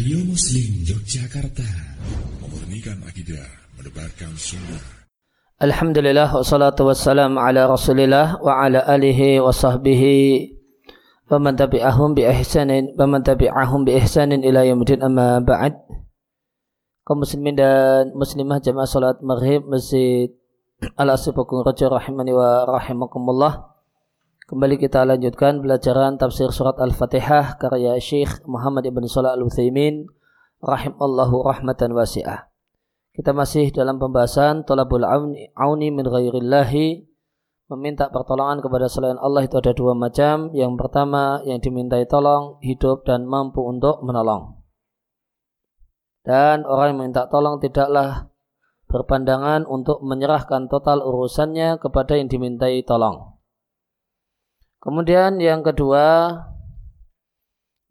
Radio Muslim Yogyakarta. Memurnikan akidah Menebarkan sunnah. Alhamdulillah wassalatu wassalam ala rasulillah wa ala alihi wa sahbihi wa man tabi'ahum bi ihsanin wa man tabi'ahum bi ihsanin ila yaumil amma ba'd. Kaum muslimin dan muslimah jamaah salat maghrib masjid Al-Asif Raja rahimani wa rahimakumullah Kembali kita lanjutkan pelajaran tafsir surat Al-Fatihah karya Syekh Muhammad Ibn Salah Al-Uthaymin rahimallahu rahmatan wasi'ah. Kita masih dalam pembahasan tolabul auni min ghairillahi meminta pertolongan kepada selain Allah itu ada dua macam. Yang pertama yang dimintai tolong hidup dan mampu untuk menolong. Dan orang yang minta tolong tidaklah berpandangan untuk menyerahkan total urusannya kepada yang dimintai tolong. Kemudian yang kedua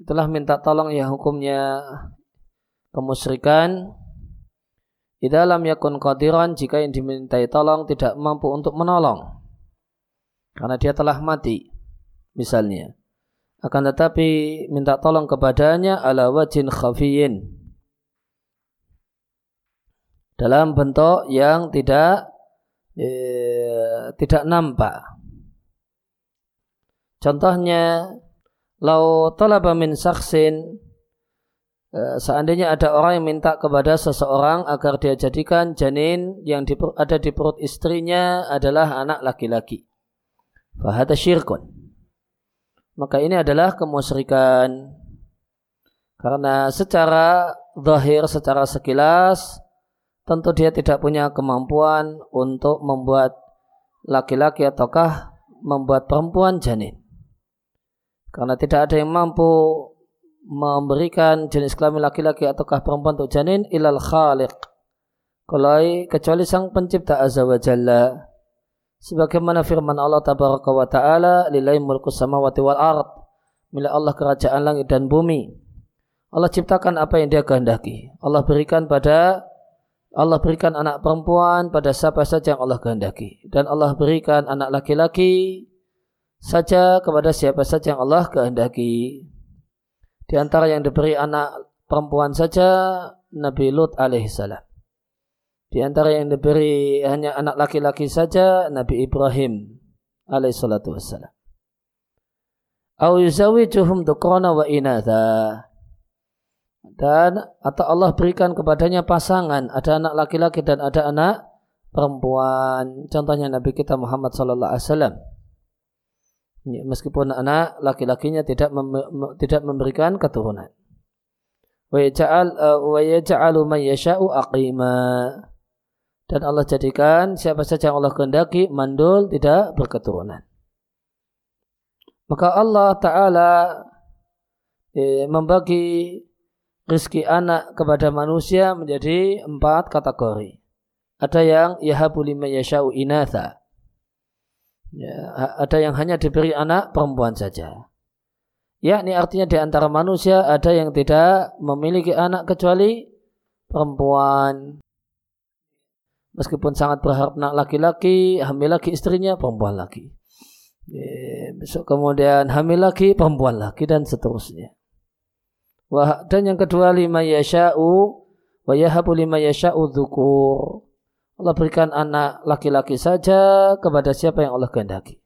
itulah minta tolong yang hukumnya kemusyrikan. Di dalam yakun qadiran jika yang dimintai tolong tidak mampu untuk menolong. Karena dia telah mati misalnya. Akan tetapi minta tolong kepadanya ala wajin khafiyin. Dalam bentuk yang tidak eh, tidak nampak Contohnya, lau talaba min saksin, eh, seandainya ada orang yang minta kepada seseorang agar dia jadikan janin yang ada di perut istrinya adalah anak laki-laki. Fahada syirkun. Maka ini adalah kemusyrikan. Karena secara zahir, secara sekilas, tentu dia tidak punya kemampuan untuk membuat laki-laki ataukah membuat perempuan janin. Karena tidak ada yang mampu memberikan jenis kelamin laki-laki ataukah perempuan untuk janin ilal khaliq. kecuali sang pencipta azza wa jalla. Sebagaimana firman Allah tabaraka wa ta'ala lillahi mulku samawati wal ard. Milik Allah kerajaan langit dan bumi. Allah ciptakan apa yang dia kehendaki. Allah berikan pada Allah berikan anak perempuan pada siapa saja yang Allah kehendaki. Dan Allah berikan anak laki-laki saja kepada siapa saja yang Allah kehendaki. Di antara yang diberi anak perempuan saja Nabi Lut alaihissalam. Di antara yang diberi hanya anak laki-laki saja Nabi Ibrahim alaihissalatu wassalam. Au yuzawijuhum dukrona wa inatha. Dan atau Allah berikan kepadanya pasangan, ada anak laki-laki dan ada anak perempuan. Contohnya Nabi kita Muhammad sallallahu alaihi wasallam meskipun anak laki-lakinya tidak mem tidak memberikan keturunan. Uh, wa yaj'alu man yasha'u aqima. Dan Allah jadikan siapa saja yang Allah kehendaki mandul tidak berketurunan. Maka Allah Ta'ala eh, membagi rizki anak kepada manusia menjadi empat kategori. Ada yang yahabu lima yasha'u inatha Ya, ada yang hanya diberi anak perempuan saja. Ya, ini artinya di antara manusia ada yang tidak memiliki anak kecuali perempuan. Meskipun sangat berharap anak laki-laki, hamil lagi istrinya perempuan lagi. Ya, besok kemudian hamil lagi perempuan lagi dan seterusnya. Wah, dan yang kedua lima yasha'u wa yahabu lima yasha'u dhukur. Allah berikan anak laki-laki saja kepada siapa yang Allah kehendaki.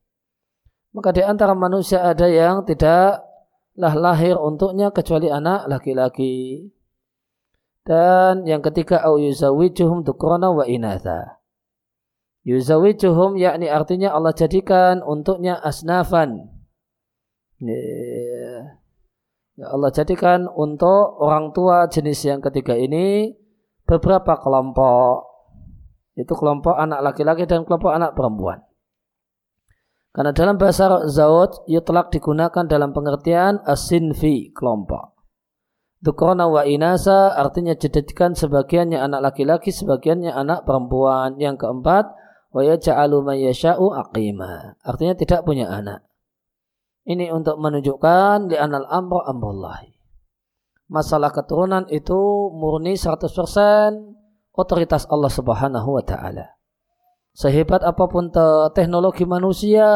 Maka di antara manusia ada yang tidaklah lahir untuknya kecuali anak laki-laki. Dan yang ketiga au yuzawijuhum dukrona wa inatha. Yuzawijuhum yakni artinya Allah jadikan untuknya asnafan. Ya Allah jadikan untuk orang tua jenis yang ketiga ini beberapa kelompok itu kelompok anak laki-laki dan kelompok anak perempuan. Karena dalam bahasa zawaj yutlak digunakan dalam pengertian asinfi kelompok. Dukrona wa inasa artinya jadikan sebagiannya anak laki-laki, sebagiannya anak perempuan. Yang keempat, wa yaja'alu yasha'u aqima. Artinya tidak punya anak. Ini untuk menunjukkan li anal amru amrullahi. Masalah keturunan itu murni 100% otoritas Allah Subhanahu wa taala. Sehebat apa pun te teknologi manusia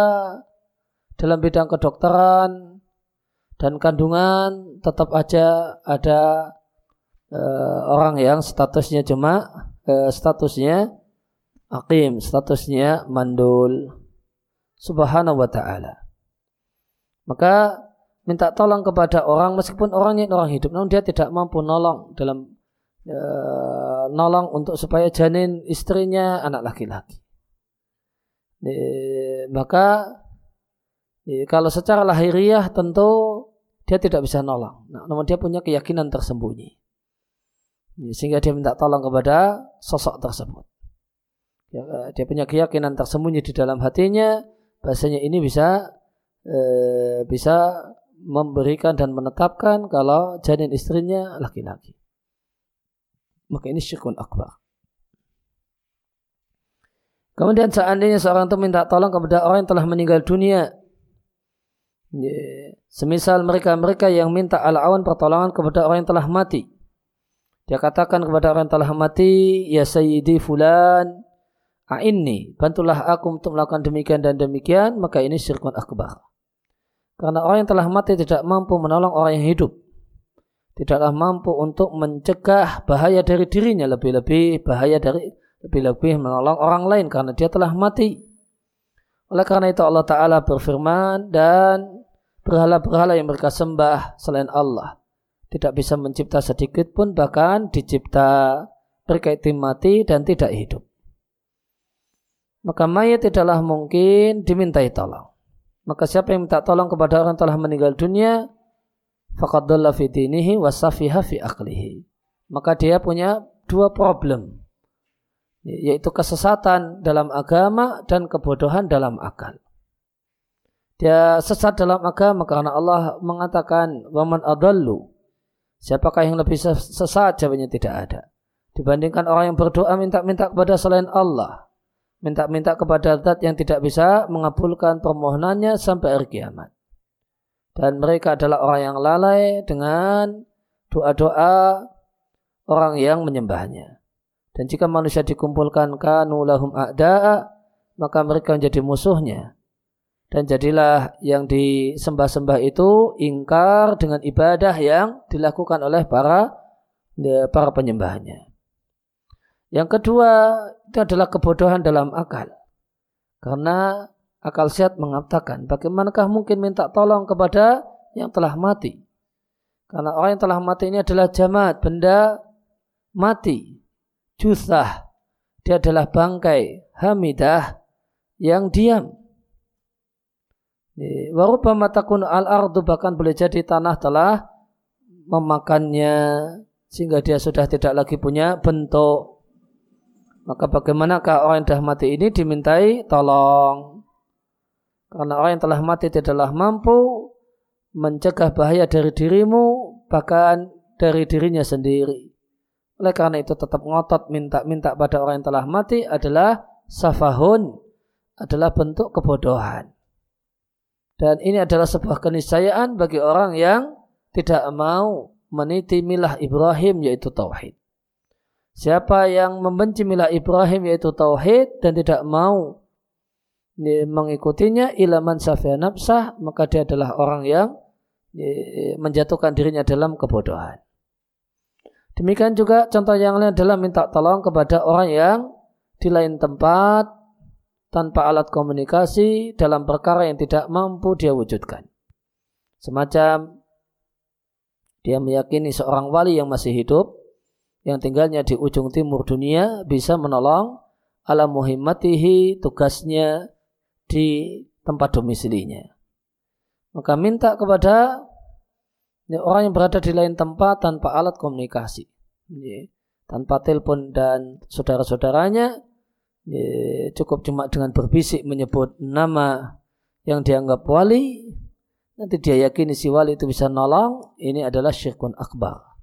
dalam bidang kedokteran dan kandungan tetap aja ada uh, orang yang statusnya cuma uh, statusnya akim, statusnya mandul. Subhanahu wa ta'ala. Maka minta tolong kepada orang meskipun orangnya orang hidup namun dia tidak mampu nolong dalam uh, nolong untuk supaya janin istrinya anak laki-laki. maka kalau secara lahiriah tentu dia tidak bisa nolong. Nah, namun dia punya keyakinan tersembunyi. Sehingga dia minta tolong kepada sosok tersebut. Ya, eh, dia punya keyakinan tersembunyi di dalam hatinya, bahasanya ini bisa eh, bisa memberikan dan menetapkan kalau janin istrinya laki-laki. Maka ini syirkun akbar. Kemudian seandainya seorang itu minta tolong kepada orang yang telah meninggal dunia, Semisal mereka-mereka yang minta al-awan pertolongan kepada orang yang telah mati. Dia katakan kepada orang yang telah mati, Ya Sayyidi Fulan, A'inni, bantulah aku untuk melakukan demikian dan demikian, maka ini syirkun akbar. Karena orang yang telah mati tidak mampu menolong orang yang hidup. Tidaklah mampu untuk mencegah bahaya dari dirinya, lebih-lebih bahaya dari lebih-lebih menolong orang lain karena dia telah mati. Oleh karena itu Allah Ta'ala berfirman dan berhala-berhala yang mereka sembah selain Allah tidak bisa mencipta sedikit pun bahkan dicipta mereka itu mati dan tidak hidup. Maka mayat tidaklah mungkin dimintai tolong. Maka siapa yang minta tolong kepada orang telah meninggal dunia, faqad fi dinihi wa fi aklihi. Maka dia punya dua problem yaitu kesesatan dalam agama dan kebodohan dalam akal. Dia sesat dalam agama karena Allah mengatakan waman adallu. Siapakah yang lebih sesat? Jawabnya tidak ada. Dibandingkan orang yang berdoa minta-minta kepada selain Allah. Minta-minta kepada zat yang tidak bisa mengabulkan permohonannya sampai hari kiamat. Dan mereka adalah orang yang lalai dengan doa-doa orang yang menyembahnya. Dan jika manusia dikumpulkan kanu lahum a'da'a, maka mereka menjadi musuhnya. Dan jadilah yang disembah-sembah itu ingkar dengan ibadah yang dilakukan oleh para para penyembahnya. Yang kedua, itu adalah kebodohan dalam akal. Karena akal sehat mengatakan, bagaimanakah mungkin minta tolong kepada yang telah mati? Karena orang yang telah mati ini adalah jamat, benda mati jusah. Dia adalah bangkai hamidah yang diam. Warubama takun al-ardu bahkan boleh jadi tanah telah memakannya sehingga dia sudah tidak lagi punya bentuk. Maka bagaimanakah orang yang sudah mati ini dimintai tolong? Karena orang yang telah mati tidaklah mampu mencegah bahaya dari dirimu bahkan dari dirinya sendiri. Oleh karena itu tetap ngotot minta-minta pada orang yang telah mati adalah safahun, adalah bentuk kebodohan. Dan ini adalah sebuah keniscayaan bagi orang yang tidak mau meniti milah Ibrahim yaitu tauhid. Siapa yang membenci milah Ibrahim yaitu tauhid dan tidak mau mengikutinya ilaman safia nafsah maka dia adalah orang yang menjatuhkan dirinya dalam kebodohan. Demikian juga contoh yang lain adalah minta tolong kepada orang yang di lain tempat tanpa alat komunikasi dalam perkara yang tidak mampu dia wujudkan. Semacam dia meyakini seorang wali yang masih hidup yang tinggalnya di ujung timur dunia bisa menolong alam muhimmatihi tugasnya di tempat domisilinya. Maka minta kepada ini orang yang berada di lain tempat tanpa alat komunikasi. Ini, tanpa telepon dan saudara-saudaranya. Ini, cukup cuma dengan berbisik menyebut nama yang dianggap wali. Nanti dia yakini si wali itu bisa nolong. Ini adalah syirkun akbar.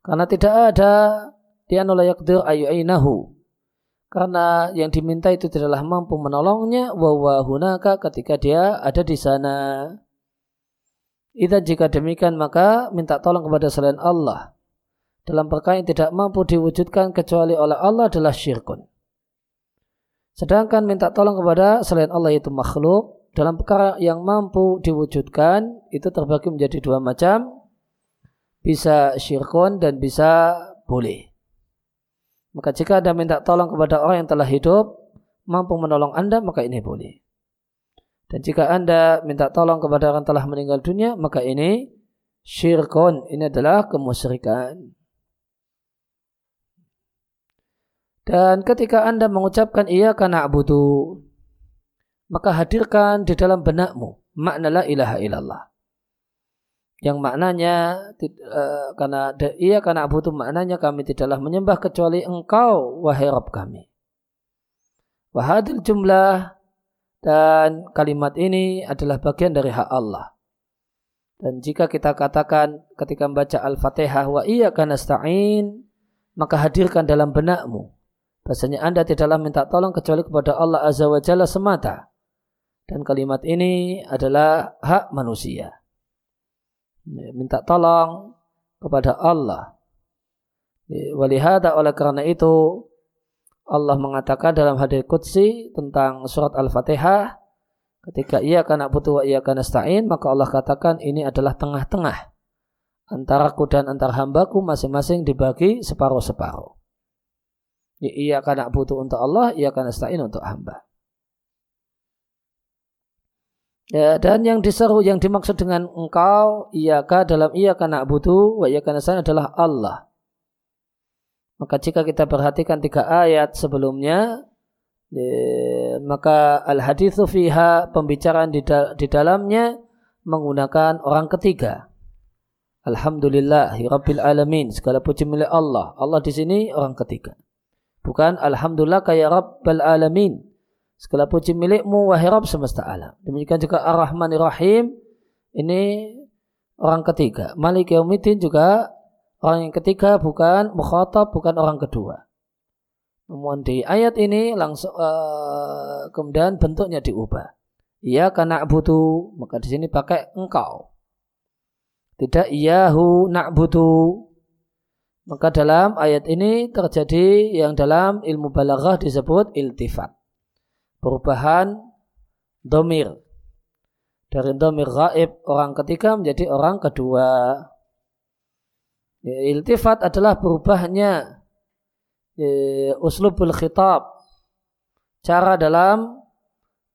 Karena tidak ada dia yakdir ayu karena yang diminta itu tidaklah mampu menolongnya wa hunaka ketika dia ada di sana. Ida jika demikian maka minta tolong kepada selain Allah. Dalam perkara yang tidak mampu diwujudkan kecuali oleh Allah adalah syirkun. Sedangkan minta tolong kepada selain Allah itu makhluk dalam perkara yang mampu diwujudkan itu terbagi menjadi dua macam. bisa syirkun dan bisa boleh. Maka jika Anda minta tolong kepada orang yang telah hidup, mampu menolong Anda, maka ini boleh. Dan jika Anda minta tolong kepada orang yang telah meninggal dunia, maka ini syirkun. Ini adalah kemusyrikan. Dan ketika Anda mengucapkan iya karena abudu, maka hadirkan di dalam benakmu makna la ilaha illallah. Yang maknanya uh, karena iya karena abudu maknanya kami tidaklah menyembah kecuali engkau wahai Rabb kami. Wahadil jumlah dan kalimat ini adalah bagian dari hak Allah. Dan jika kita katakan ketika membaca Al-Fatihah wa iya nasta'in maka hadirkan dalam benakmu Bahasanya Anda tidaklah minta tolong kecuali kepada Allah Azza wa Jalla semata. Dan kalimat ini adalah hak manusia. Minta tolong kepada Allah. Walihada oleh karena itu Allah mengatakan dalam hadis Qudsi tentang surat Al-Fatihah ketika ia karena butuh ia karena stain maka Allah katakan ini adalah tengah-tengah antara ku dan antar hambaku masing-masing dibagi separuh-separuh. Ya, ia karena butuh untuk Allah, ia karena stain untuk hamba. Ya, dan yang diseru, yang dimaksud dengan engkau, iyaka dalam ia karena butuh, wa ia karena stain adalah Allah. Maka jika kita perhatikan tiga ayat sebelumnya, ya, maka al-hadithu fiha, pembicaraan di, di dalamnya menggunakan orang ketiga. Alhamdulillah, Rabbil Alamin, segala puji milik Allah. Allah di sini orang ketiga. Bukan Alhamdulillah kaya Rabbal Alamin. Segala puji milikmu wahai Rabb semesta alam. Demikian juga Ar-Rahman Rahim. Ini orang ketiga. Malik Yaumiddin juga orang yang ketiga bukan mukhatab bukan orang kedua. Namun di ayat ini langsung uh, kemudian bentuknya diubah. Iya karena butuh maka di sini pakai engkau. Tidak iyahu butuh maka dalam ayat ini terjadi yang dalam ilmu balaghah disebut iltifat. Perubahan domir. Dari domir gaib orang ketiga menjadi orang kedua. Ya, iltifat adalah berubahnya ya, uslubul khitab. Cara dalam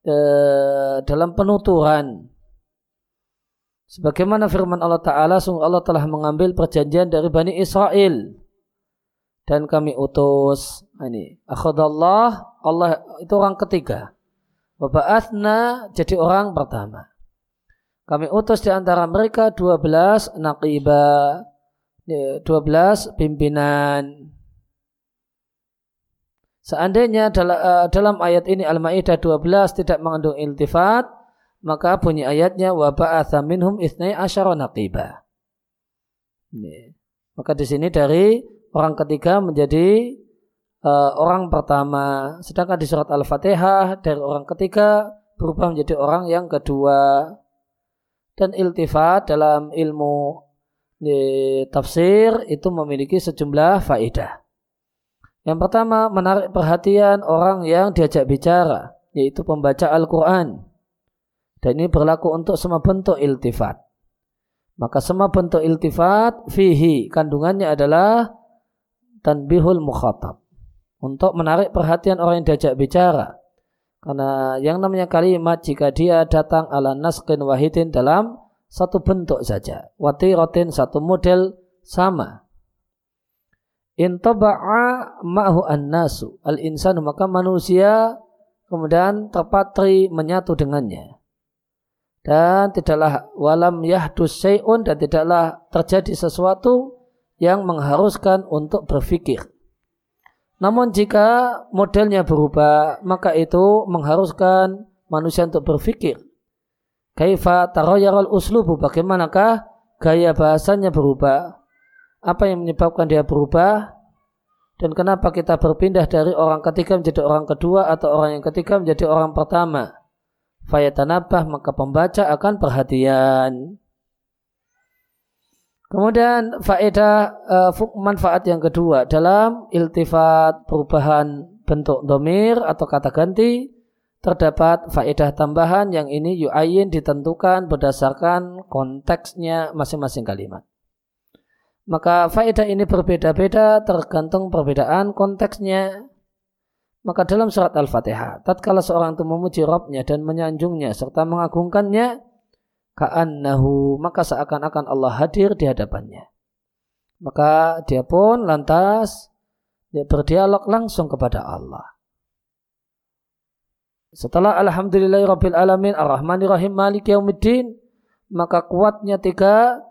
eh, dalam penuturan Sebagaimana firman Allah Ta'ala, sungguh Allah telah mengambil perjanjian dari Bani Israel. Dan kami utus, ini, akhadallah, Allah itu orang ketiga. Waba'athna jadi orang pertama. Kami utus di antara mereka 12 naqiba, 12 pimpinan. Seandainya eh, dalam ayat ini Al-Ma'idah 12 tidak mengandung iltifat, maka bunyi ayatnya wa ba'atha minhum itsnai asyara naqiba. Maka di sini dari orang ketiga menjadi uh, orang pertama. Sedangkan di surat Al-Fatihah dari orang ketiga berubah menjadi orang yang kedua. Dan iltifat dalam ilmu di tafsir itu memiliki sejumlah faedah. Yang pertama menarik perhatian orang yang diajak bicara, yaitu pembaca Al-Quran. Dan ini berlaku untuk semua bentuk iltifat. Maka semua bentuk iltifat fihi kandungannya adalah tanbihul mukhatab. Untuk menarik perhatian orang yang diajak bicara. Karena yang namanya kalimat jika dia datang ala naskin wahidin dalam satu bentuk saja. Watiratin satu model sama. Intaba'a ma'hu an-nasu. Al-insanu maka manusia kemudian terpatri menyatu dengannya dan tidaklah walam yahdus syai'un dan tidaklah terjadi sesuatu yang mengharuskan untuk berfikir. Namun jika modelnya berubah, maka itu mengharuskan manusia untuk berfikir. Kaifa taroyarul uslubu, bagaimanakah gaya bahasanya berubah? Apa yang menyebabkan dia berubah? Dan kenapa kita berpindah dari orang ketiga menjadi orang kedua atau orang yang ketiga menjadi orang pertama? fayatanabah maka pembaca akan perhatian. Kemudian faedah uh, manfaat yang kedua dalam iltifat perubahan bentuk domir atau kata ganti terdapat faedah tambahan yang ini yu'ayin ditentukan berdasarkan konteksnya masing-masing kalimat. Maka faedah ini berbeda-beda tergantung perbedaan konteksnya. Maka dalam surat Al-Fatihah, tatkala seorang itu memuji Rabbnya dan menyanjungnya serta mengagungkannya, ka'annahu, maka seakan-akan Allah hadir di hadapannya. Maka dia pun lantas dia berdialog langsung kepada Allah. Setelah Alhamdulillahirabbil alamin Ar-Rahmanir Maliki Yaumiddin maka kuatnya tiga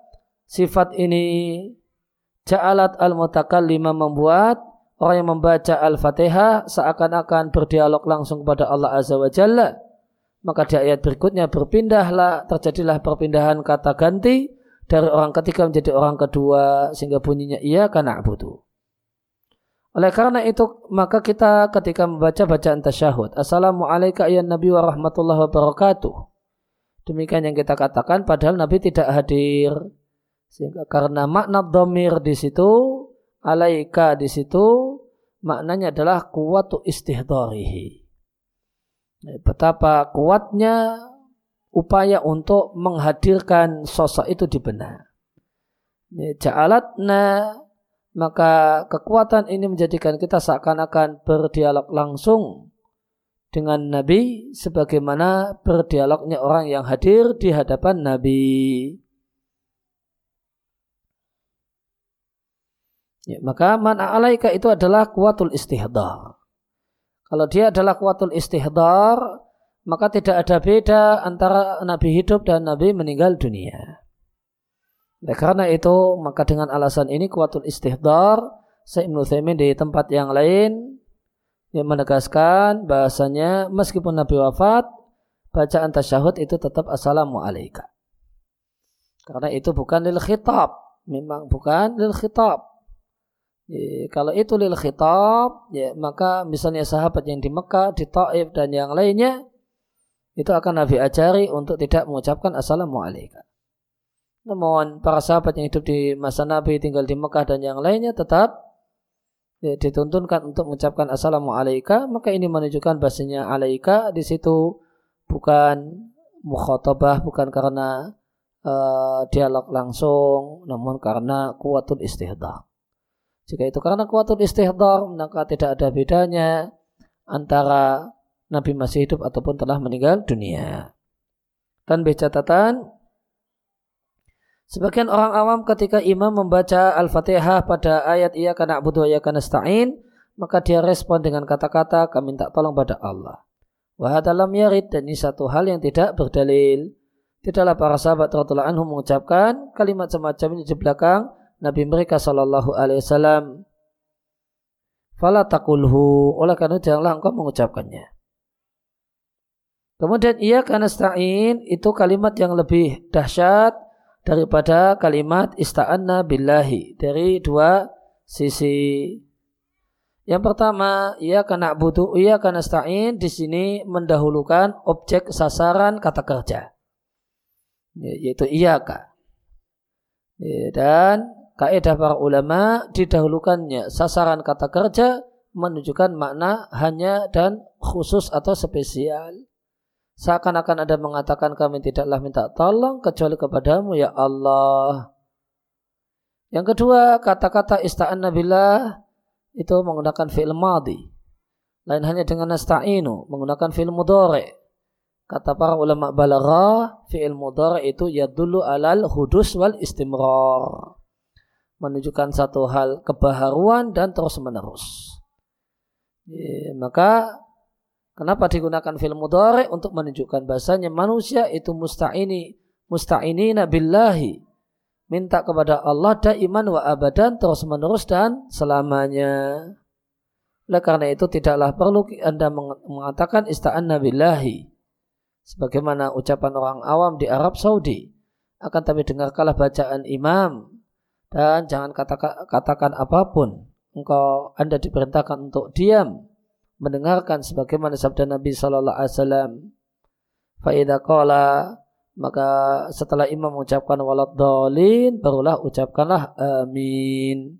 sifat ini ja'alat al-mutakallima membuat orang yang membaca Al-Fatihah seakan-akan berdialog langsung kepada Allah Azza wa Jalla. Maka di ayat berikutnya berpindahlah, terjadilah perpindahan kata ganti dari orang ketiga menjadi orang kedua sehingga bunyinya iya karena abudu. Oleh karena itu maka kita ketika membaca bacaan tasyahud Assalamualaikum ya Nabi wa rahmatullahi wabarakatuh Demikian yang kita katakan padahal Nabi tidak hadir. Sehingga karena makna domir di situ alaika di situ maknanya adalah kuwatu istihdarihi betapa kuatnya upaya untuk menghadirkan sosok itu di benak ja'alatna maka kekuatan ini menjadikan kita seakan-akan berdialog langsung dengan Nabi sebagaimana berdialognya orang yang hadir di hadapan Nabi. Ya, maka mana alaika itu adalah kuatul istihdar. Kalau dia adalah kuatul istihdar, maka tidak ada beda antara Nabi hidup dan Nabi meninggal dunia. Oleh karena itu, maka dengan alasan ini kuatul istihdar, Syekh Ibnu Thaimin di tempat yang lain yang menegaskan bahasanya meskipun Nabi wafat, bacaan tasyahud itu tetap assalamualaikum. Karena itu bukan lil khitab, memang bukan lil khitab. Ya, kalau itu lil khitab, ya, maka misalnya sahabat yang di Mekah, di Taif dan yang lainnya, itu akan Nabi ajari untuk tidak mengucapkan assalamualaikum. Namun para sahabat yang hidup di masa Nabi tinggal di Mekah dan yang lainnya tetap ya, dituntunkan untuk mengucapkan assalamualaikum maka ini menunjukkan bahasanya alaika di situ bukan mukhatabah bukan karena uh, dialog langsung namun karena kuatul istihdar. Jika itu karena kuatul istihdar maka tidak ada bedanya antara Nabi masih hidup ataupun telah meninggal dunia. Dan catatan Sebagian orang awam ketika imam membaca Al-Fatihah pada ayat ia karena abudu wa karena stain, maka dia respon dengan kata-kata kami minta tolong pada Allah. Wahadalam yarid dan ini satu hal yang tidak berdalil. Tidaklah para sahabat radhiallahu anhu mengucapkan kalimat semacam ini di belakang Nabi mereka sallallahu alaihi wasallam. Fala takulhu oleh karena janganlah engkau mengucapkannya. Kemudian ia karena stain itu kalimat yang lebih dahsyat daripada kalimat ista'anna billahi dari dua sisi. Yang pertama, ia karena butuh, ia karena stain di sini mendahulukan objek sasaran kata kerja, yaitu iya kak. Dan kaidah para ulama didahulukannya sasaran kata kerja menunjukkan makna hanya dan khusus atau spesial. Seakan-akan ada mengatakan kami tidaklah minta tolong kecuali kepadamu ya Allah. Yang kedua, kata-kata ista'anna billah itu menggunakan fi'il madhi. Lain hanya dengan nasta'inu, menggunakan fi'il mudhari. Kata para ulama balagha, fi'il mudhari itu ya dulu alal hudus wal istimrar. Menunjukkan satu hal kebaharuan dan terus menerus. Maka Kenapa digunakan film mudhari untuk menunjukkan bahasanya manusia itu musta'ini musta'ini nabillahi minta kepada Allah daiman wa abadan terus menerus dan selamanya. Oleh karena itu tidaklah perlu Anda mengatakan ista'an nabillahi sebagaimana ucapan orang awam di Arab Saudi. Akan tapi dengarkanlah bacaan imam dan jangan katakan, katakan apa pun. Engkau Anda diperintahkan untuk diam mendengarkan sebagaimana sabda Nabi sallallahu alaihi wasallam. Faida qala maka setelah imam mengucapkan walad dolin barulah ucapkanlah amin.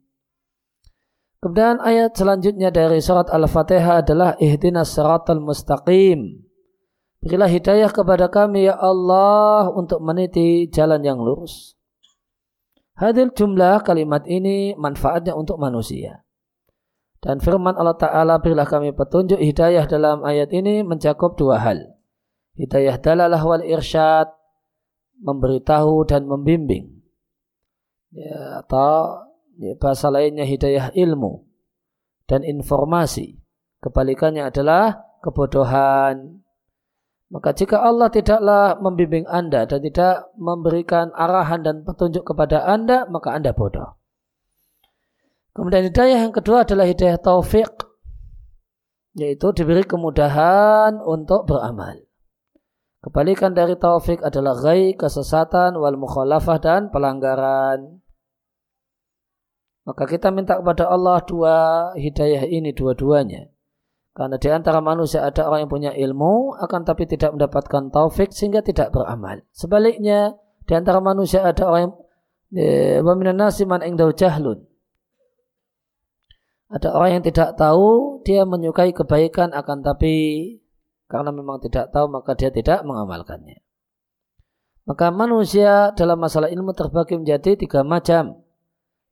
Kemudian ayat selanjutnya dari surat Al-Fatihah adalah ihdinas siratal mustaqim. Berilah hidayah kepada kami ya Allah untuk meniti jalan yang lurus. Hadir jumlah kalimat ini manfaatnya untuk manusia. Dan firman Allah Ta'ala berilah kami petunjuk hidayah dalam ayat ini mencakup dua hal. Hidayah dalalah wal irsyad, memberitahu dan membimbing. Ya, atau ya, bahasa lainnya hidayah ilmu dan informasi. Kebalikannya adalah kebodohan. Maka jika Allah tidaklah membimbing Anda dan tidak memberikan arahan dan petunjuk kepada Anda, maka Anda bodoh. Kemudian hidayah yang kedua adalah hidayah taufik, yaitu diberi kemudahan untuk beramal. Kebalikan dari taufik adalah gai, kesesatan, wal mukhalafah dan pelanggaran. Maka kita minta kepada Allah dua hidayah ini dua-duanya. Karena di antara manusia ada orang yang punya ilmu, akan tapi tidak mendapatkan taufik sehingga tidak beramal. Sebaliknya, di antara manusia ada orang yang eh, nasi man jahlun. Ada orang yang tidak tahu, dia menyukai kebaikan akan tapi karena memang tidak tahu maka dia tidak mengamalkannya. Maka manusia dalam masalah ilmu terbagi menjadi tiga macam.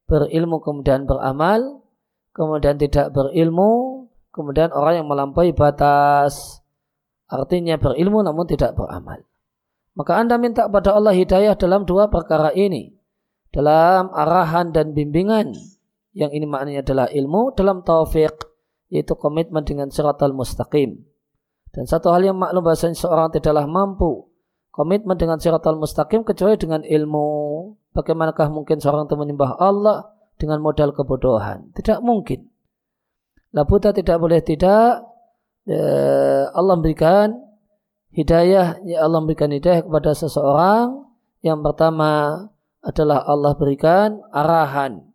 Berilmu kemudian beramal, kemudian tidak berilmu, kemudian orang yang melampaui batas. Artinya berilmu namun tidak beramal. Maka anda minta kepada Allah hidayah dalam dua perkara ini. Dalam arahan dan bimbingan. Yang ini maknanya adalah ilmu dalam taufik yaitu komitmen dengan siratal mustaqim. Dan satu hal yang maklum bahasanya seorang tidaklah mampu komitmen dengan siratal mustaqim kecuali dengan ilmu. Bagaimanakah mungkin seorang itu menyembah Allah dengan modal kebodohan? Tidak mungkin Labuta tidak boleh tidak eh, Allah memberikan hidayah, ya Allah memberikan hidayah kepada seseorang. Yang pertama adalah Allah berikan arahan,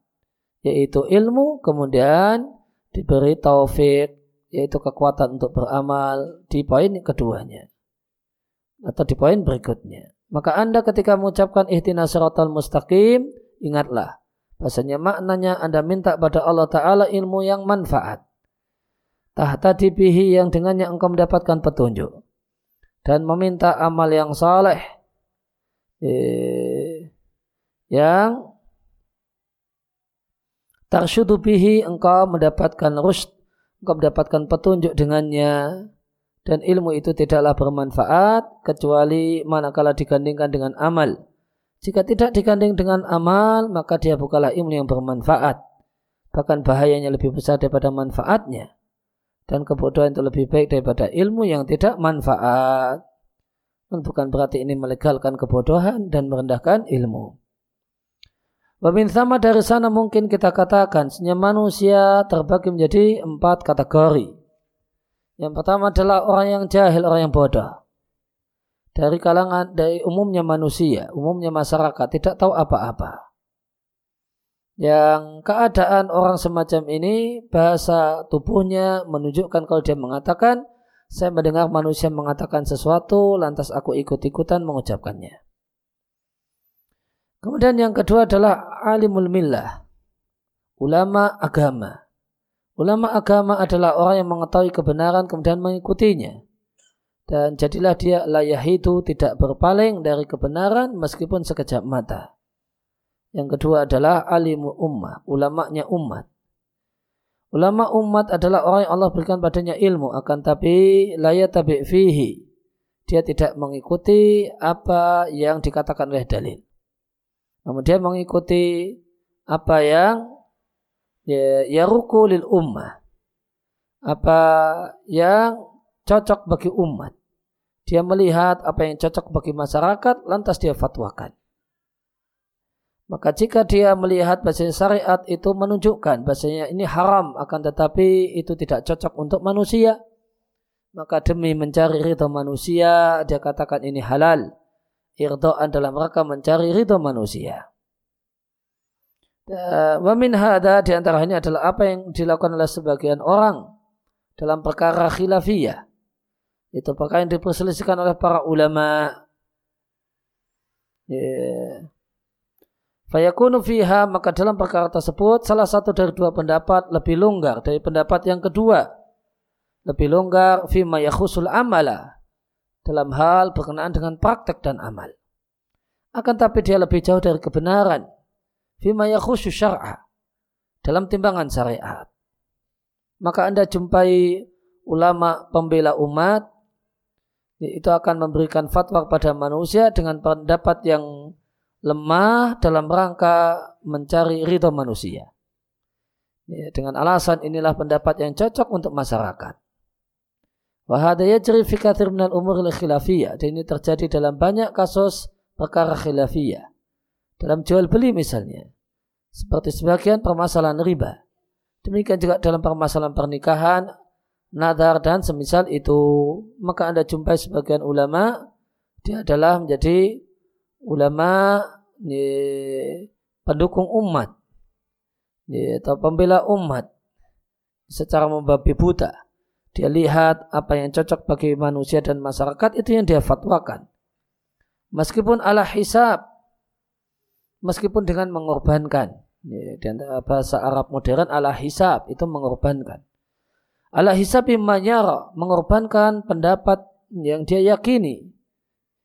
yaitu ilmu, kemudian diberi taufik, yaitu kekuatan untuk beramal di poin keduanya atau di poin berikutnya. Maka Anda ketika mengucapkan ihtinas siratal mustaqim, ingatlah bahasanya maknanya Anda minta pada Allah Ta'ala ilmu yang manfaat tahta dibihi yang dengannya engkau mendapatkan petunjuk dan meminta amal yang saleh eh, yang tarshudu bihi engkau mendapatkan rusd engkau mendapatkan petunjuk dengannya dan ilmu itu tidaklah bermanfaat kecuali manakala digandingkan dengan amal. Jika tidak diganding dengan amal, maka dia bukanlah ilmu yang bermanfaat. Bahkan bahayanya lebih besar daripada manfaatnya dan kebodohan itu lebih baik daripada ilmu yang tidak manfaat. Dan bukan berarti ini melegalkan kebodohan dan merendahkan ilmu. Wamin sama dari sana mungkin kita katakan senyum manusia terbagi menjadi empat kategori. Yang pertama adalah orang yang jahil, orang yang bodoh. Dari kalangan, dari umumnya manusia, umumnya masyarakat, tidak tahu apa-apa yang keadaan orang semacam ini bahasa tubuhnya menunjukkan kalau dia mengatakan saya mendengar manusia mengatakan sesuatu lantas aku ikut-ikutan mengucapkannya. Kemudian yang kedua adalah alimul millah, ulama agama. Ulama agama adalah orang yang mengetahui kebenaran kemudian mengikutinya. Dan jadilah dia layah itu tidak berpaling dari kebenaran meskipun sekejap mata. Yang kedua adalah alimu ummah, ulamanya umat. Ulama umat adalah orang yang Allah berikan padanya ilmu akan tapi layak tabi fihi. Dia tidak mengikuti apa yang dikatakan oleh dalil. Namun dia mengikuti apa yang ya, ya ruku lil ummah. Apa yang cocok bagi umat. Dia melihat apa yang cocok bagi masyarakat lantas dia fatwakan. Maka jika dia melihat bahasanya syariat itu menunjukkan bahasanya ini haram akan tetapi itu tidak cocok untuk manusia. Maka demi mencari ridho manusia dia katakan ini halal. Irdoan dalam rangka mencari ridho manusia. Wamin hada di ini adalah apa yang dilakukan oleh sebagian orang dalam perkara khilafiyah. Itu perkara yang diperselisihkan oleh para ulama. Yeah Fayakunu fiha maka dalam perkara tersebut salah satu dari dua pendapat lebih longgar dari pendapat yang kedua. Lebih longgar fima yakhusul amala dalam hal berkenaan dengan praktek dan amal. Akan tapi dia lebih jauh dari kebenaran fima yakhusyu syar'a dalam timbangan syariat. Maka Anda jumpai ulama pembela umat itu akan memberikan fatwa kepada manusia dengan pendapat yang lemah dalam rangka mencari ridho manusia. Ya, dengan alasan inilah pendapat yang cocok untuk masyarakat. Wahada yajri minal umur khilafiyah. Dan ini terjadi dalam banyak kasus perkara khilafiyah. Dalam jual beli misalnya. Seperti sebagian permasalahan riba. Demikian juga dalam permasalahan pernikahan, nadar dan semisal itu. Maka Anda jumpai sebagian ulama, dia adalah menjadi ulama pendukung umat atau pembela umat secara membabi buta. Dia lihat apa yang cocok bagi manusia dan masyarakat itu yang dia fatwakan. Meskipun ala hisab, meskipun dengan mengorbankan. Dan bahasa Arab modern ala hisab itu mengorbankan. Ala hisab imanyara mengorbankan pendapat yang dia yakini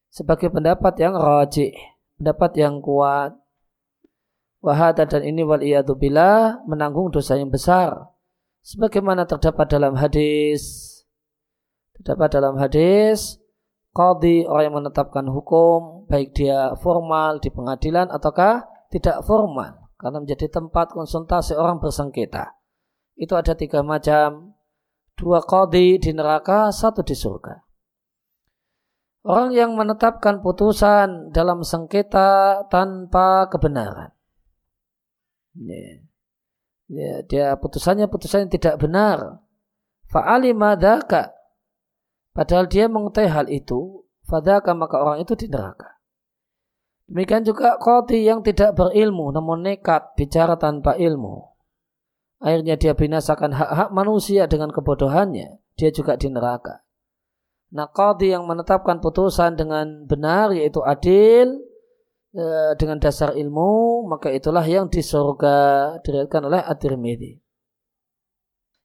sebagai pendapat yang rajih, pendapat yang kuat, Wahada dan ini wal billah menanggung dosa yang besar. Sebagaimana terdapat dalam hadis. Terdapat dalam hadis. Qadhi orang yang menetapkan hukum. Baik dia formal di pengadilan ataukah tidak formal. Karena menjadi tempat konsultasi orang bersengketa. Itu ada tiga macam. Dua qadhi di neraka, satu di surga. Orang yang menetapkan putusan dalam sengketa tanpa kebenaran Ya. ya, dia putusannya putusan yang tidak benar. Fa'ali madaka. Padahal dia mengetahui hal itu, fadaka maka orang itu di neraka. Demikian juga koti yang tidak berilmu namun nekat bicara tanpa ilmu. Akhirnya dia binasakan hak-hak manusia dengan kebodohannya. Dia juga di neraka. Nah koti yang menetapkan putusan dengan benar yaitu adil E, dengan dasar ilmu maka itulah yang di surga diriwayatkan oleh At-Tirmidzi.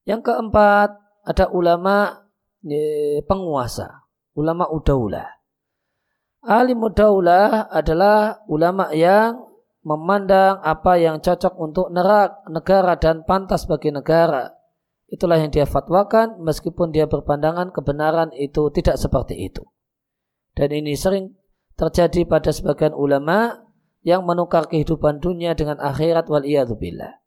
Yang keempat ada ulama e, penguasa, ulama udaulah. Alim udaulah adalah ulama yang memandang apa yang cocok untuk nerak, negara dan pantas bagi negara. Itulah yang dia fatwakan meskipun dia berpandangan kebenaran itu tidak seperti itu. Dan ini sering terjadi pada sebagian ulama yang menukar kehidupan dunia dengan akhirat wal billah.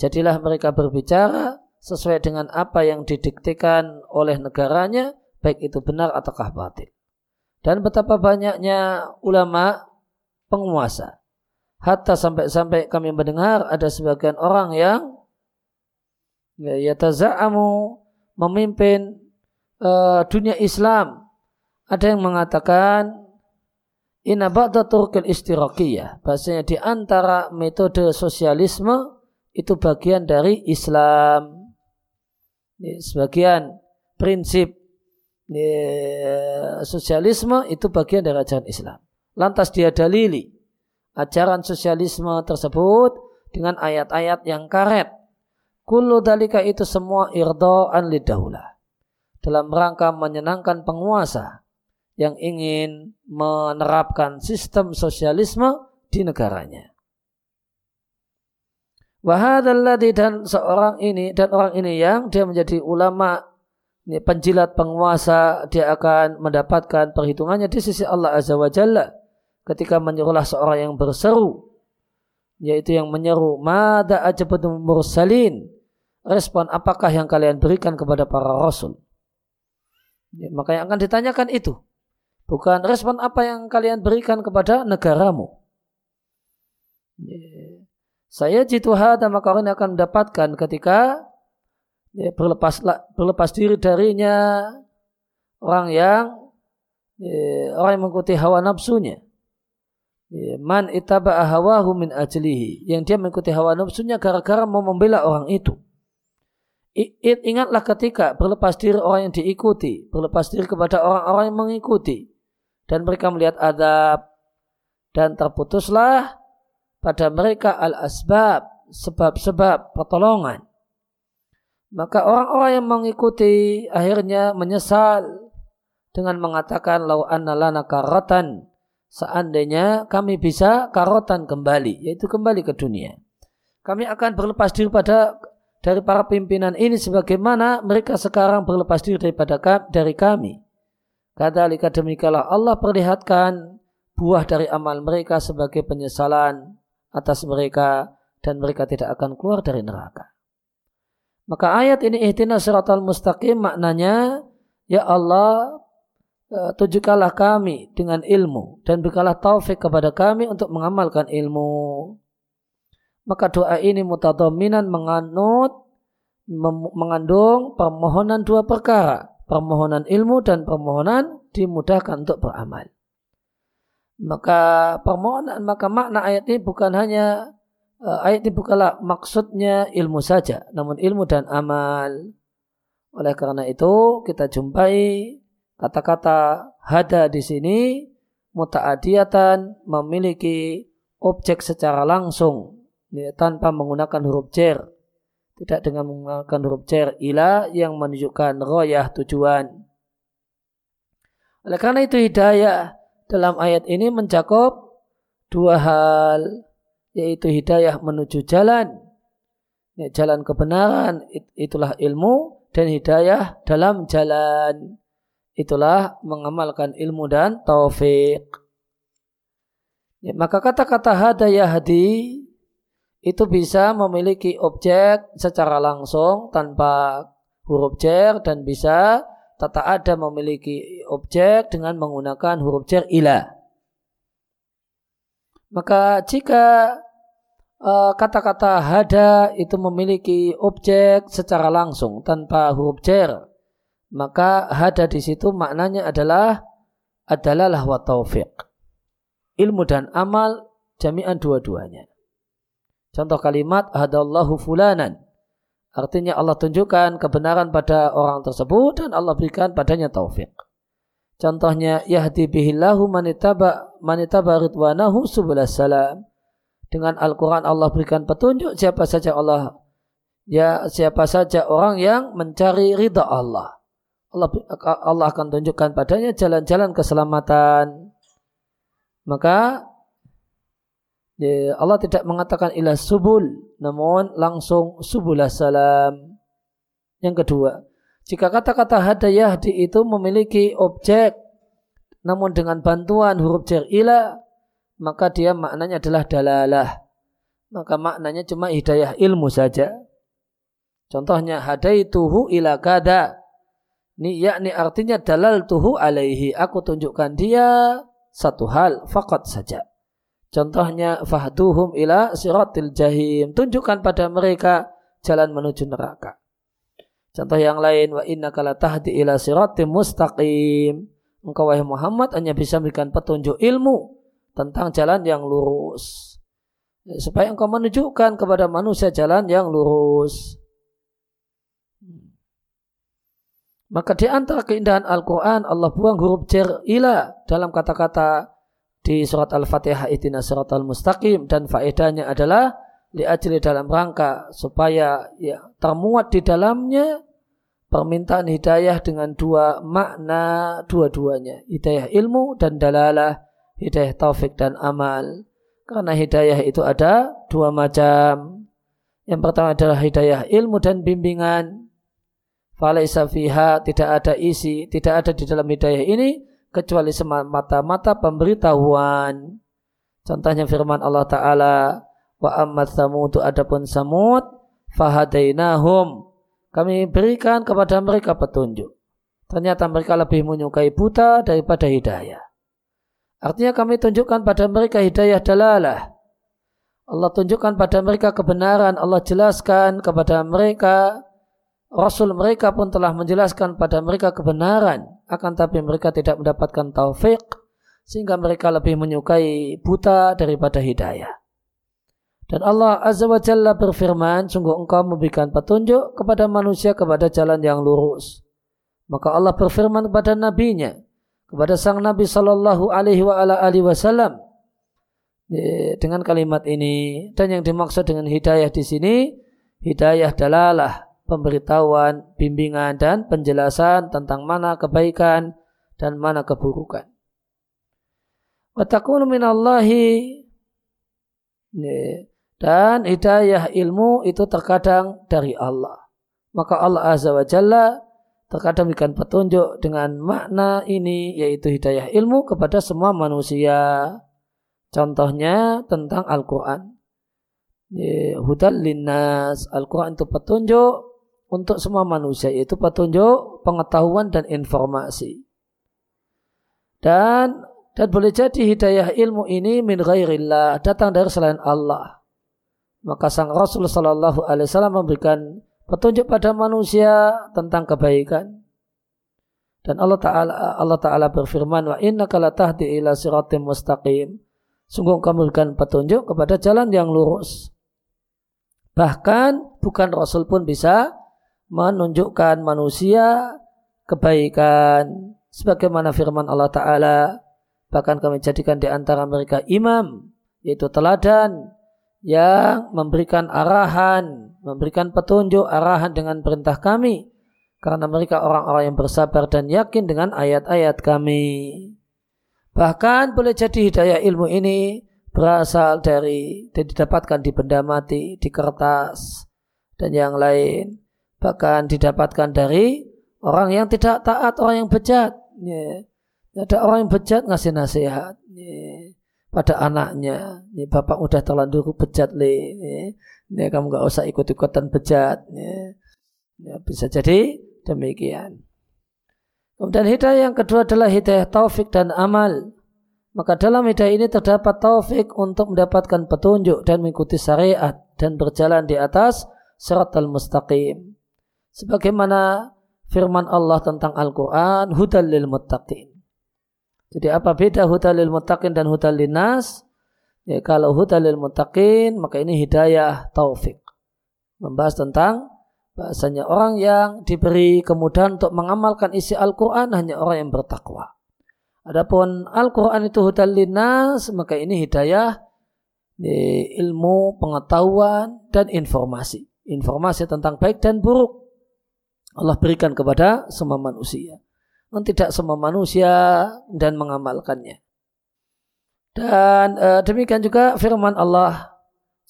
Jadilah mereka berbicara sesuai dengan apa yang didiktikan oleh negaranya, baik itu benar ataukah batil. Dan betapa banyaknya ulama penguasa. Hatta sampai-sampai kami mendengar ada sebagian orang yang ya, yataza'amu memimpin uh, dunia Islam. Ada yang mengatakan Inna ba'da turkil istirakiyah. Bahasanya di antara metode sosialisme itu bagian dari Islam. Sebagian prinsip sosialisme itu bagian dari ajaran Islam. Lantas dia dalili ajaran sosialisme tersebut dengan ayat-ayat yang karet. Kullu dalika itu semua irda'an lidaulah. Dalam rangka menyenangkan penguasa yang ingin menerapkan sistem sosialisme di negaranya. Wahadalladhi dan seorang ini dan orang ini yang dia menjadi ulama ini penjilat penguasa dia akan mendapatkan perhitungannya di sisi Allah Azza wa Jalla ketika menyuruhlah seorang yang berseru yaitu yang menyeru mada ajabatum mursalin respon apakah yang kalian berikan kepada para rasul ya, maka yang akan ditanyakan itu Bukan respon apa yang kalian berikan kepada negaramu. Saya dan maka orang akan mendapatkan ketika ya, berlepas berlepas diri darinya orang yang ya, orang yang mengikuti hawa nafsunya. Ya, man itaba hawahu min ajlihi yang dia mengikuti hawa nafsunya gara-gara mau membela orang itu. Ingatlah ketika berlepas diri orang yang diikuti, berlepas diri kepada orang-orang yang mengikuti. Dan mereka melihat adab. Dan terputuslah pada mereka al-asbab sebab-sebab pertolongan. Maka orang-orang yang mengikuti akhirnya menyesal dengan mengatakan lau anna lana karatan seandainya kami bisa karotan kembali, yaitu kembali ke dunia. Kami akan berlepas diri pada dari para pimpinan ini sebagaimana mereka sekarang berlepas diri daripada dari kami. Kadalika demikianlah Allah perlihatkan buah dari amal mereka sebagai penyesalan atas mereka dan mereka tidak akan keluar dari neraka. Maka ayat ini ihtina siratal mustaqim maknanya ya Allah e, tunjukkanlah kami dengan ilmu dan berikanlah taufik kepada kami untuk mengamalkan ilmu. Maka doa ini mutadaminan menganut mengandung permohonan dua perkara permohonan ilmu dan permohonan dimudahkan untuk beramal. Maka permohonan maka makna ayat ini bukan hanya uh, ayat ini bukanlah maksudnya ilmu saja, namun ilmu dan amal. Oleh karena itu kita jumpai kata-kata hada di sini mutaadiyatan memiliki objek secara langsung tanpa menggunakan huruf jer tidak dengan menggunakan huruf cer ila yang menunjukkan royah tujuan. Oleh karena itu hidayah dalam ayat ini mencakup dua hal yaitu hidayah menuju jalan ya, jalan kebenaran itulah ilmu dan hidayah dalam jalan itulah mengamalkan ilmu dan taufik. Ya, maka kata-kata hadayah hadi itu bisa memiliki objek secara langsung tanpa huruf jar dan bisa tata ada memiliki objek dengan menggunakan huruf jar ila. Maka jika eh, kata-kata uh, hada itu memiliki objek secara langsung tanpa huruf jar, maka hada di situ maknanya adalah adalah lahwa taufik. Ilmu dan amal jami'an dua-duanya. Contoh kalimat hadallahu fulanan. Artinya Allah tunjukkan kebenaran pada orang tersebut dan Allah berikan padanya taufik. Contohnya yahdi bihillahu manitaba manitaba ridwanahu subulas salam. Dengan Al-Quran Allah berikan petunjuk siapa saja Allah ya siapa saja orang yang mencari ridha Allah. Allah Allah akan tunjukkan padanya jalan-jalan keselamatan. Maka Allah tidak mengatakan ilah subul, namun langsung subulah salam. Yang kedua, jika kata-kata hadayah di itu memiliki objek, namun dengan bantuan huruf jar ila, maka dia maknanya adalah dalalah. Maka maknanya cuma hidayah ilmu saja. Contohnya hadaituhu ila kada. Ini yakni artinya dalal tuhu alaihi. Aku tunjukkan dia satu hal, fakat saja. Contohnya fahduhum ila siratil jahim. Tunjukkan pada mereka jalan menuju neraka. Contoh yang lain wa inna kala tahdi ila siratim mustaqim. Engkau wahai Muhammad hanya bisa memberikan petunjuk ilmu tentang jalan yang lurus. Supaya engkau menunjukkan kepada manusia jalan yang lurus. Maka di antara keindahan Al-Quran Allah buang huruf jer ila dalam kata-kata di surat Al-Fatihah itina surat al-mustaqim. Dan faedahnya adalah diajli dalam rangka supaya ya termuat di dalamnya permintaan hidayah dengan dua makna dua-duanya. Hidayah ilmu dan dalalah hidayah taufik dan amal. Karena hidayah itu ada dua macam. Yang pertama adalah hidayah ilmu dan bimbingan. Falaisa fiha tidak ada isi tidak ada di dalam hidayah ini kecuali semata-mata pemberitahuan. Contohnya firman Allah Ta'ala, wa ammat samudu adapun samud, fahadainahum. Kami berikan kepada mereka petunjuk. Ternyata mereka lebih menyukai buta daripada hidayah. Artinya kami tunjukkan pada mereka hidayah dalalah. Allah tunjukkan pada mereka kebenaran. Allah jelaskan kepada mereka Rasul mereka pun telah menjelaskan pada mereka kebenaran, akan tapi mereka tidak mendapatkan taufik, sehingga mereka lebih menyukai buta daripada hidayah. Dan Allah Azza wa Jalla berfirman, sungguh engkau memberikan petunjuk kepada manusia kepada jalan yang lurus. Maka Allah berfirman kepada nabinya, kepada sang Nabi Sallallahu Alaihi Wasallam, dengan kalimat ini dan yang dimaksud dengan hidayah di sini hidayah dalalah pemberitahuan, bimbingan dan penjelasan tentang mana kebaikan dan mana keburukan. Wa takunu minallahi dan hidayah ilmu itu terkadang dari Allah. Maka Allah Azza wa Jalla terkadang memberikan petunjuk dengan makna ini yaitu hidayah ilmu kepada semua manusia. Contohnya tentang Al-Quran. Hudal linnas. Al-Quran itu petunjuk untuk semua manusia yaitu petunjuk pengetahuan dan informasi. Dan dan boleh jadi hidayah ilmu ini min ghairillah datang dari selain Allah. Maka sang Rasul Shallallahu Alaihi Wasallam memberikan petunjuk pada manusia tentang kebaikan. Dan Allah Taala Allah Taala berfirman wa inna kala tahdi ila siratim mustaqim. Sungguh kamu berikan petunjuk kepada jalan yang lurus. Bahkan bukan Rasul pun bisa menunjukkan manusia kebaikan. Sebagaimana firman Allah Ta'ala. Bahkan kami jadikan di antara mereka imam. Yaitu teladan yang memberikan arahan, memberikan petunjuk arahan dengan perintah kami karena mereka orang-orang yang bersabar dan yakin dengan ayat-ayat kami. Bahkan boleh jadi hidayah ilmu ini berasal dari dan didapatkan di benda mati, di kertas dan yang lain. Bahkan didapatkan dari orang yang tidak taat, orang yang bejat. Ya. Ada orang yang bejat ngasih nasihat. Ya pada anaknya. Ini bapak udah terlanjur bejat le. Ini kamu gak usah ikut-ikutan bejat. Ya. ya, bisa jadi demikian. Kemudian hidayah yang kedua adalah hidayah taufik dan amal. Maka dalam hidayah ini terdapat taufik untuk mendapatkan petunjuk dan mengikuti syariat dan berjalan di atas siratal mustaqim. Sebagaimana firman Allah tentang Al-Quran, hudal lil muttaqin. Jadi apa beda hudalil mutaqin dan hudalil nas? Ya, kalau hudalil mutaqin maka ini hidayah taufik. Membahas tentang bahasanya orang yang diberi kemudahan untuk mengamalkan isi Al-Quran hanya orang yang bertakwa. Adapun Al-Quran itu hudalil nas maka ini hidayah ya, ilmu, pengetahuan, dan informasi. Informasi tentang baik dan buruk. Allah berikan kepada semua manusia tidak semua manusia dan mengamalkannya. Dan e, demikian juga firman Allah,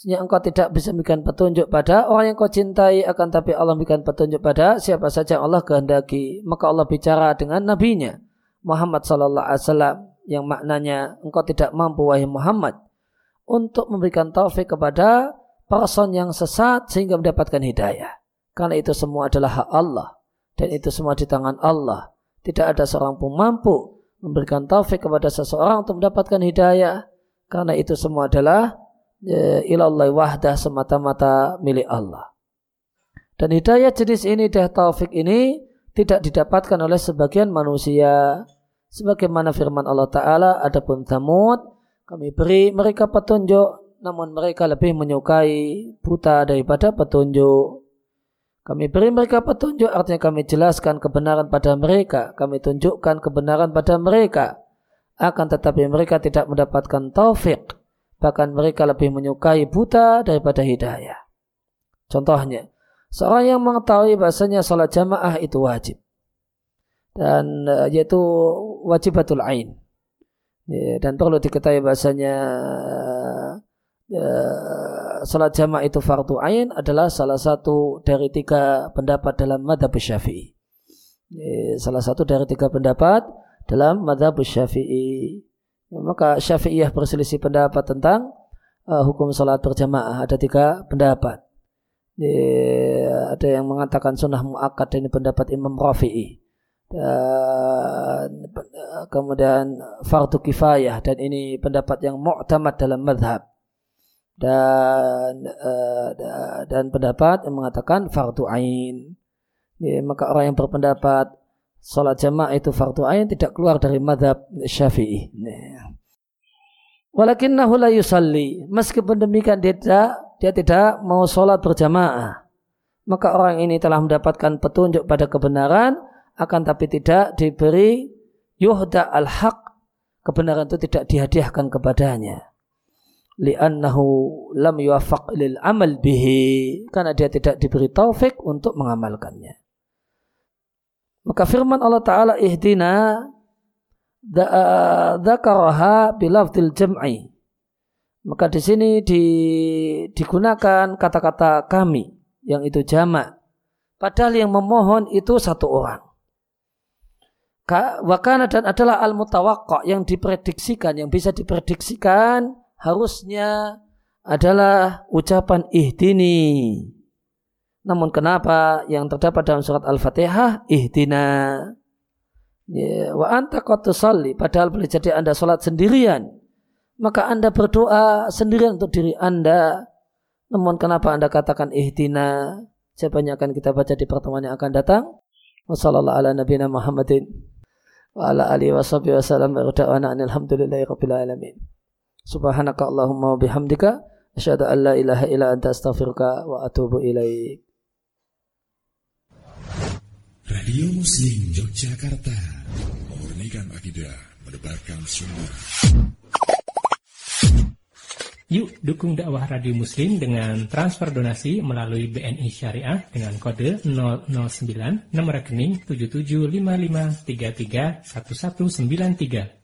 sehingga engkau tidak bisa memberikan petunjuk pada orang yang kau cintai, akan tapi Allah memberikan petunjuk pada siapa saja Allah kehendaki. Maka Allah bicara dengan nabinya Muhammad Sallallahu Alaihi Wasallam yang maknanya engkau tidak mampu wahai Muhammad untuk memberikan taufik kepada person yang sesat sehingga mendapatkan hidayah. Karena itu semua adalah hak Allah dan itu semua di tangan Allah tidak ada seorang pun mampu memberikan taufik kepada seseorang untuk mendapatkan hidayah. Karena itu semua adalah e, ilallah wahdah semata-mata milik Allah. Dan hidayah jenis ini, taufik ini tidak didapatkan oleh sebagian manusia. Sebagaimana firman Allah Ta'ala, adapun Thamud, kami beri mereka petunjuk, namun mereka lebih menyukai buta daripada petunjuk. Kami beri mereka petunjuk, artinya kami jelaskan kebenaran pada mereka. Kami tunjukkan kebenaran pada mereka. Akan tetapi mereka tidak mendapatkan taufik. Bahkan mereka lebih menyukai buta daripada hidayah. Contohnya, seorang yang mengetahui bahasanya salat jamaah itu wajib. Dan uh, yaitu wajibatul ain. Ya, dan perlu diketahui bahasanya uh, salat jamaah itu fardu ain adalah salah satu dari tiga pendapat dalam madhab syafi'i. Salah satu dari tiga pendapat dalam madhab syafi'i. Maka syafi'iyah berselisih pendapat tentang uh, hukum salat berjamaah. Ada tiga pendapat. Ada yang mengatakan sunnah muakkad ini pendapat Imam Rafi'i. Dan kemudian fardu kifayah dan ini pendapat yang mu'tamad dalam madhab dan uh, dan pendapat yang mengatakan fardu ain. Ya, maka orang yang berpendapat sholat jamaah itu fardu ain tidak keluar dari madhab syafi'i. Ya. Walakinnahu la yusalli. Meskipun demikian dia tidak, dia tidak mau sholat berjamaah. Maka orang ini telah mendapatkan petunjuk pada kebenaran, akan tapi tidak diberi yuhda al-haq. Kebenaran itu tidak dihadiahkan kepadanya li'annahu lam yuwafaq lil amal bihi karena dia tidak diberi taufik untuk mengamalkannya. Maka firman Allah Ta'ala ihdina dzakaraha bilafdil jam'i. Maka di sini di, digunakan kata-kata kami yang itu jamak. Padahal yang memohon itu satu orang. Wakana dan adalah al mutawakka yang diprediksikan, yang bisa diprediksikan harusnya adalah ucapan ihdini. Namun kenapa yang terdapat dalam surat Al-Fatihah ihdina ya, wa anta padahal boleh jadi Anda salat sendirian maka Anda berdoa sendirian untuk diri Anda namun kenapa Anda katakan ihdina jawabannya akan kita baca di pertemuan yang akan datang wasallallahu ala nabiyina subhanaka allahumma wa bihamdika asyhadu an la ilaha illa anta astaghfiruka wa atubu ilaik Radio Muslim Yogyakarta Memurnikan akidah Mendebarkan sunnah Yuk dukung dakwah Radio Muslim dengan transfer donasi melalui BNI Syariah dengan kode 009 nomor rekening 7755331193.